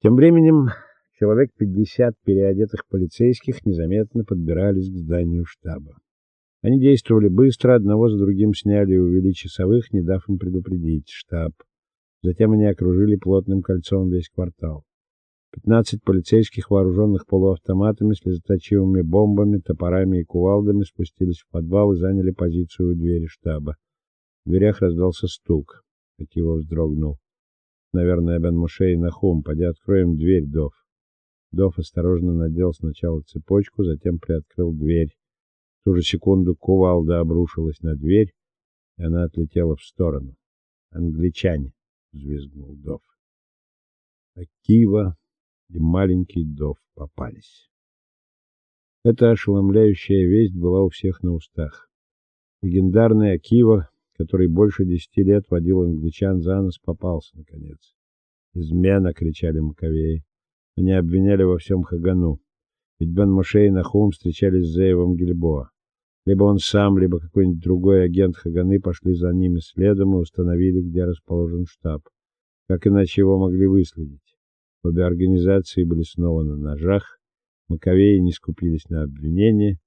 Тем временем человек 50 переодетых полицейских незаметно подбирались к зданию штаба. Они действовали быстро, одного за другим сняли и увели часовых, не дав им предупредить штаб. Затем они окружили плотным кольцом весь квартал. 15 полицейских, вооруженных полуавтоматами, слезоточивыми бомбами, топорами и кувалдами, спустились в подвал и заняли позицию у двери штаба. В дверях раздался стук. Акива вздрогнул. Наверное, Бен Мушей и Нахум. Поди откроем дверь, Дов. Дов осторожно надел сначала цепочку, затем приоткрыл дверь. В ту же секунду кувалда обрушилась на дверь, и она отлетела в сторону. «Англичане!» — взвизгнул Дов. Акива и маленький Дов попались. Эта ошеломляющая весть была у всех на устах. Легендарный Акива, который больше десяти лет водил англичан за нос, попался наконец. "Измена!" кричали маковеи. Они обвиняли во всем Хагану. Ведь Бен Моше и Нахум встречались с Зеевом Гильбоа. Либо он сам, либо какой-нибудь другой агент Хаганы пошли за ними следом и установили, где расположен штаб. Как иначе его могли выследить? Обе организации были снова на ножах. Маковеи не скупились на обвинения.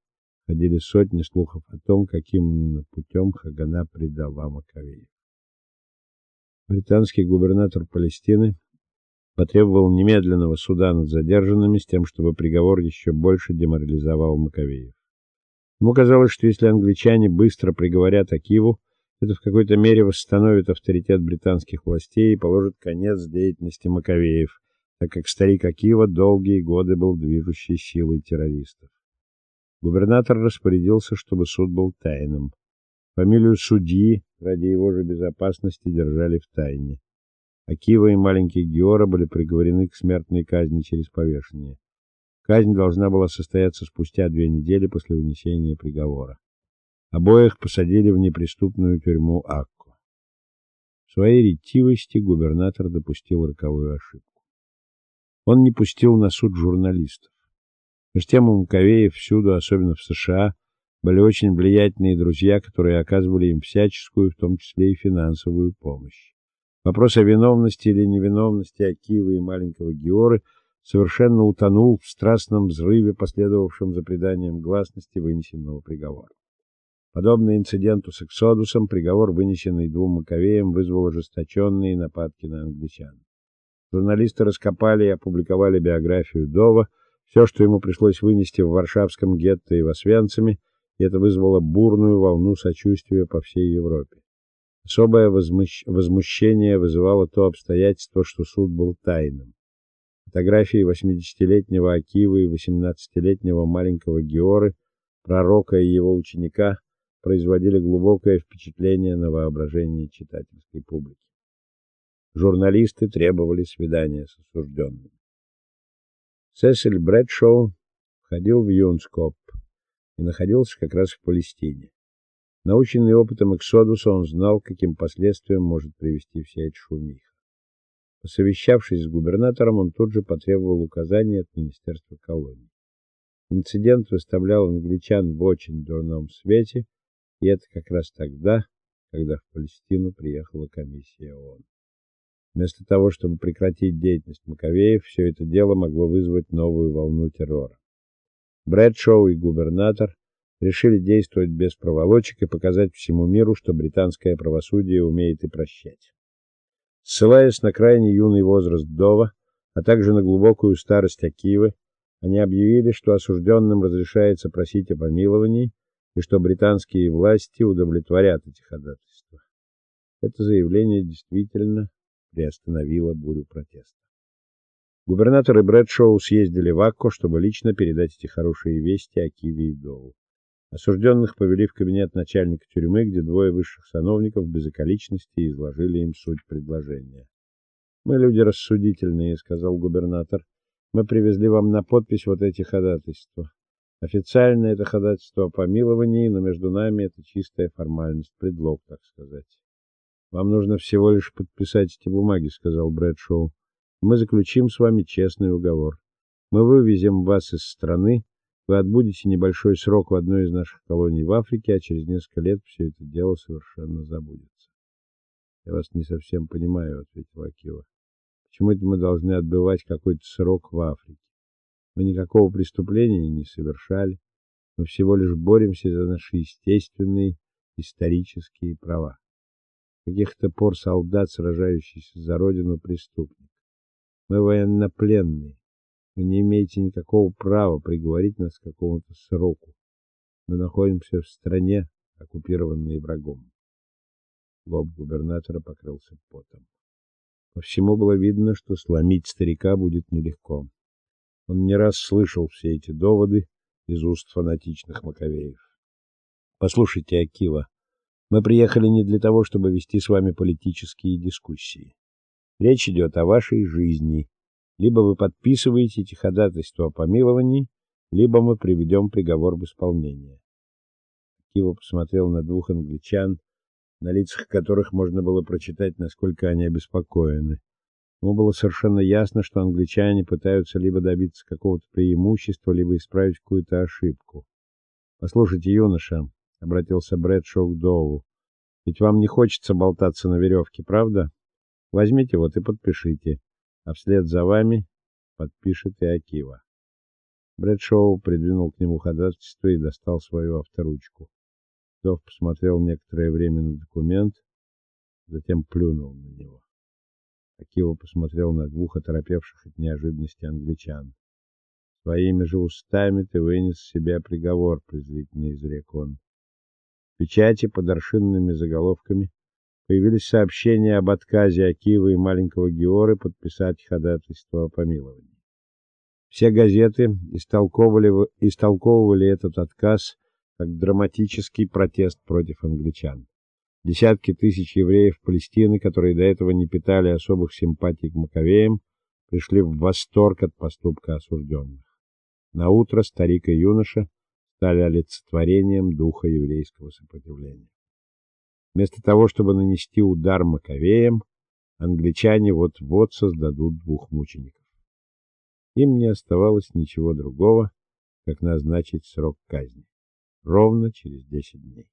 Ходили сотни слухов о том, каким именно путем Хагана предала Маковеев. Британский губернатор Палестины потребовал немедленного суда над задержанными с тем, чтобы приговор еще больше деморализовал Маковеев. Ему казалось, что если англичане быстро приговорят Акиву, это в какой-то мере восстановит авторитет британских властей и положит конец деятельности Маковеев, так как старик Акива долгие годы был движущей силой террористов. Губернатор распорядился, чтобы суд был тайным. Фамилию судьи ради его же безопасности держали в тайне. Акива и маленький Геора были приговорены к смертной казни через повешение. Казнь должна была состояться спустя две недели после вынесения приговора. Обоих посадили в неприступную тюрьму Акку. В своей ретивости губернатор допустил роковую ошибку. Он не пустил на суд журналистов. Между тем у Муковеев всюду, особенно в США, были очень влиятельные друзья, которые оказывали им всяческую, в том числе и финансовую помощь. Вопрос о виновности или невиновности Акивы и маленького Георы совершенно утонул в страстном взрыве, последовавшем за преданием гласности вынесенного приговора. Подобно инциденту с Эксодусом, приговор, вынесенный двум Маковеям, вызвал ожесточенные нападки на англичан. Журналисты раскопали и опубликовали биографию Дова, все, что ему пришлось вынести в Варшавском гетто и в Освенциме, это вызвало бурную волну сочувствия по всей Европе. Особое возмущ... возмущение вызывало то обстоятельство, что суд был тайным. Фотографии 80-летнего Акивы и 18-летнего маленького Георы, пророка и его ученика, производили глубокое впечатление на воображение читательской публики. Журналисты требовали свидания с осужденным. Сесиль Брэдшоу ходил в Юнскоп и находился как раз в Палестине. Наученный опытом Эксодуса, он знал, каким последствиям может привести вся эта шумиха. Посовещавшись с губернатором, он тут же потребовал указаний от министерства колоний. Инцидент выставлял англичан в очень дурном свете, и это как раз тогда, когда в Палестину приехала комиссия ООН. Вместо того, чтобы прекратить деятельность Маковеев, все это дело могло вызвать новую волну террора. Брэдшоу и губернатор решили действовать без проволочек и показать всему миру, что британское правосудие умеет и прощать. Ссылаясь на крайне юный возраст Дова, а также на глубокую старость Акивы, они объявили, что осужденным разрешается просить о помиловании и что британские власти удовлетворят эти ходатайства. Это заявление действительно приостановила бурю протеста. Губернатор и Брэдшоу съездили в Акко, чтобы лично передать эти хорошие вести о Киве и Доу. Осужденных повели в кабинет начальника тюрьмы, где двое высших сановников без околичности изложили им суть предложения. Мы люди рассудительные, сказал губернатор. Мы привезли вам на подпись вот эти ходатайства. Официально это ходатайство о помиловании, но между нами это чистая формальность, предлог, так сказать. Вам нужно всего лишь подписать эти бумаги, сказал Брэдшоу. Мы заключим с вами честный уговор. Мы вывезем вас из страны, вы отбудете небольшой срок в одной из наших колоний в Африке, а через несколько лет все это дело совершенно забудется. Я вас не совсем понимаю, ответил Акива. Почему это мы должны отбывать какой-то срок в Африке? Мы никакого преступления не совершали. Мы всего лишь боремся за наши естественные исторические права. Каких-то пор солдат, сражающийся за родину, преступник. Мы военнопленные. Вы не имеете никакого права приговорить нас к какому-то сроку. Мы находимся в стране, оккупированной врагом. Лоб губернатора покрылся потом. По всему было видно, что сломить старика будет нелегко. Он не раз слышал все эти доводы из уст фанатичных маковеев. Послушайте, Акива, мы приехали не для того, чтобы вести с вами политические дискуссии. Речь идет о вашей жизни. Либо вы подписываете эти ходатайства о помиловании, либо мы приведем приговор в исполнение. Акива посмотрел на двух англичан, на лицах которых можно было прочитать, насколько они обеспокоены. Ему было совершенно ясно, что англичане пытаются либо добиться какого-то преимущества, либо исправить какую-то ошибку. Послушайте, юноша, обратился Брэдшоу к Доу. Ведь вам не хочется болтаться на веревке, правда? Возьмите вот и подпишите. А вслед за вами подпишет и Акива. Брэдшоу придвинул к нему ходатайство и достал свою авторучку. Дов посмотрел некоторое время на документ, затем плюнул на него. Акива посмотрел на двух оторопевших от неожиданности англичан. Своими же устами ты вынес себе приговор, презрительно изрек он. Печати под аршинными заголовками появились сообщения об отказе Акивы и маленького Георы подписать ходатайство о помиловании. Все газеты истолковывали истолковывали этот отказ как драматический протест против англичан. Десятки тысяч евреев Палестины, которые до этого не питали особых симпатий к Маковеям, пришли в восторг от поступка осужденных. На утро старик и юноша стали олицетворением духа еврейского сопротивления. Вместо того, чтобы нанести удар Маковеям, англичане вот-вот создадут двух мучеников. Им не оставалось ничего другого, как назначить срок казни ровно через 10 дней.